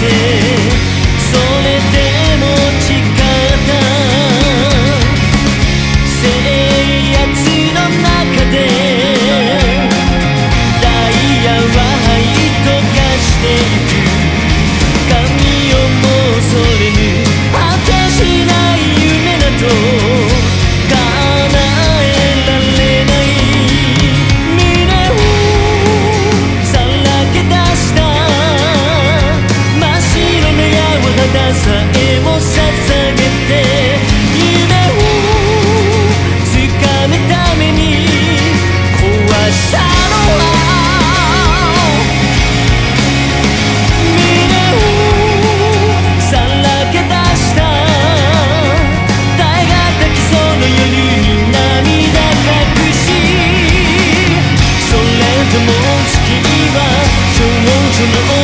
てそれ to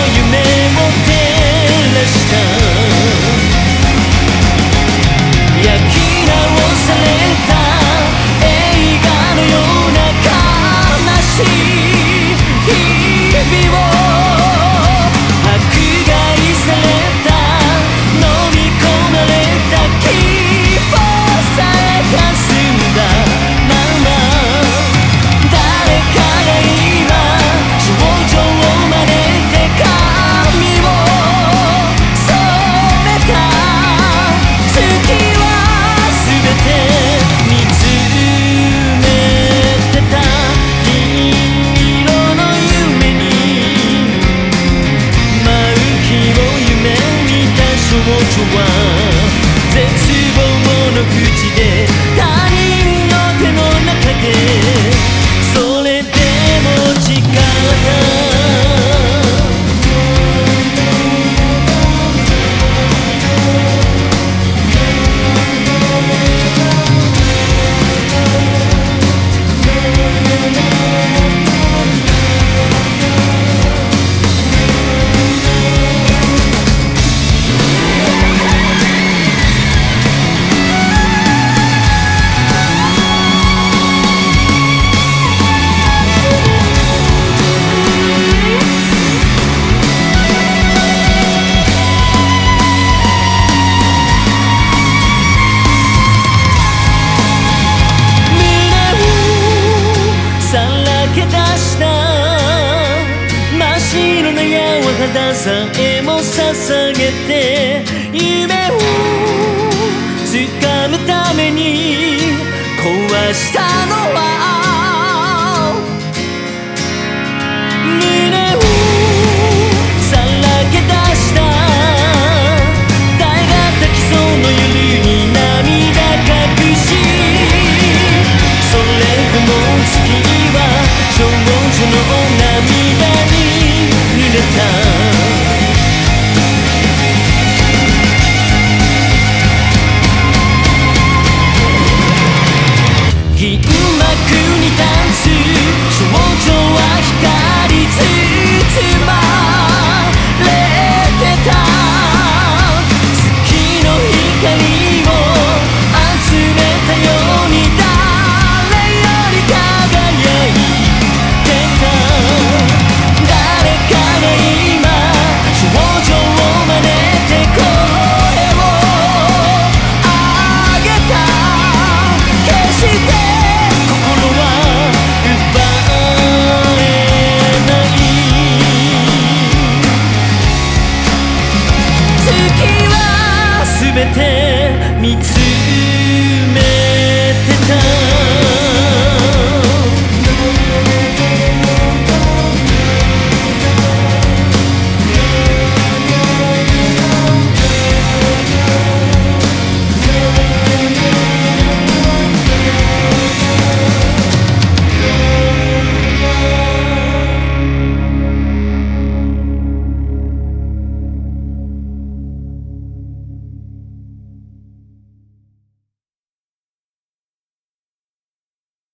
色の矢肌さえも捧げて夢を掴むために壊したのは